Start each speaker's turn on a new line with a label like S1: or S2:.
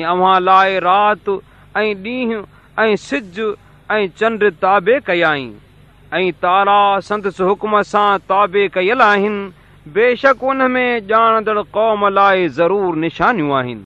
S1: اوهان لاءِ رات ۽ ڏينهن ۽ سج ۽ چنڊ تابي ڪيائي. ۽ تارا سندس حڪم سان تابي ڪيل آهن. بيشڪ ان ۾ ڄاڻندڙ قوم لاءِ ضرور نشانيون آهن.